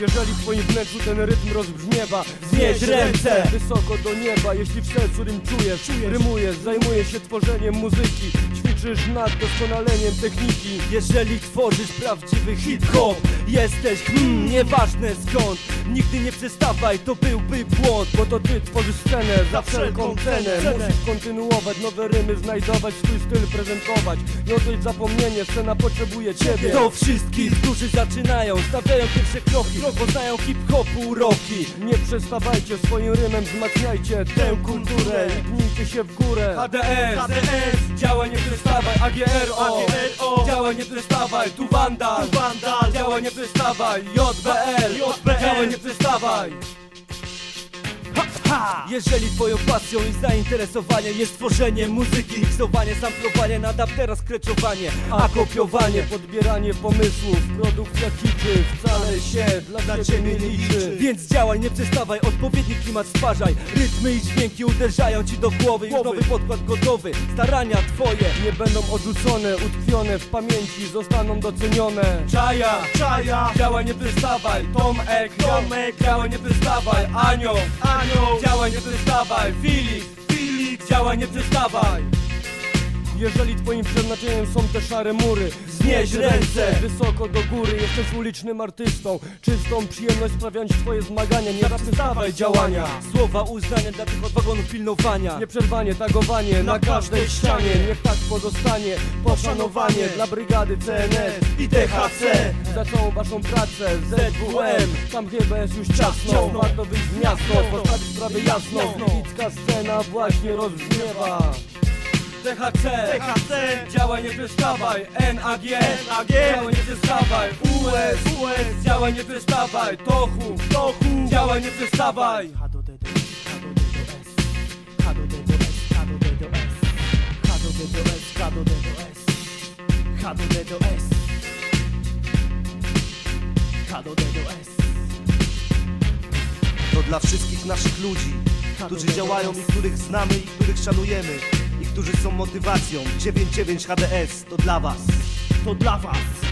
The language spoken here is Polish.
Jeżeli w twoim wnętrzu ten rytm rozbrzmiewa. Wznieś ręce. Wysoko do nieba, jeśli w sercu rym czujesz Rymujesz, zajmujesz się tworzeniem muzyki Ćwiczysz nad doskonaleniem techniki Jeżeli tworzysz prawdziwy hip-hop. Jesteś, hmm, nieważne skąd. Nigdy nie przestawaj, to byłby błąd Bo to ty tworzysz scenę za wszelką cenę. Musisz kontynuować, nowe rymy znajdować Swój styl prezentować. Nie odejść zapomnienie, scena potrzebuje ciebie. Do wszystkich, którzy zaczynają Stawiają pierwsze kroki, poznają hip-hopu uroki Nie przestawajcie swoim rymem, wzmacniajcie tę kulturę I pnijcie się w górę. HDS, HDS, działaj nie przestawaj AGRO, AGRO, działaj nie przestawaj Tu Vandal, działaj nie przestawaj JBL, JBL. działaj nie przestawaj Jeżeli twoją pasją i zainteresowanie jest tworzenie muzyki, miksowanie, samplowanie, nadab teraz kreczowanie, a kopiowanie Podbieranie pomysłów, produkcja kiczy Wcale się dla ciebie nie liczy. Więc działaj, nie przestawaj, odpowiedni klimat stwarzaj. Rytmy i dźwięki uderzają ci do głowy Już nowy podkład gotowy, starania twoje Nie będą odrzucone, utkwione w pamięci Zostaną docenione. Czaja, Czaja, działaj, nie przestawaj Tomek, Tomek, działaj, nie przestawaj Anioł, Anioł, działaj, nie przestawaj Filip, Filip, działaj, nie przestawaj Jeżeli twoim przeznaczeniem są te szare mury Wznieś ręce. Wysoko do góry, jesteś ulicznym artystą Czystą przyjemność sprawiać twoje zmagania. Nie zaprzestawaj działania. Słowa uznania dla tych od wagonów pilnowania. Nieprzerwanie tagowanie na każdej ścianie. Niech tak pozostanie poszanowanie dla brygady CNS i THC Za całą waszą pracę. ZWM Tam chyba jest już ciasno Ciasno. Warto wyjść w miasto, postawić sprawę jasno. Gliwicka scena właśnie rozbrzmiewa THC, THC, działaj, nie przestawaj NAG, NAG, działaj, nie przestawaj US, US, działaj, nie przestawaj Tochu, Tochu, działaj, nie przestawaj do do S, do H D S, H D do S, H do D do S. To dla wszystkich naszych ludzi, którzy działają i których znamy i których szanujemy i którzy są motywacją 99 HDS to dla was to dla was.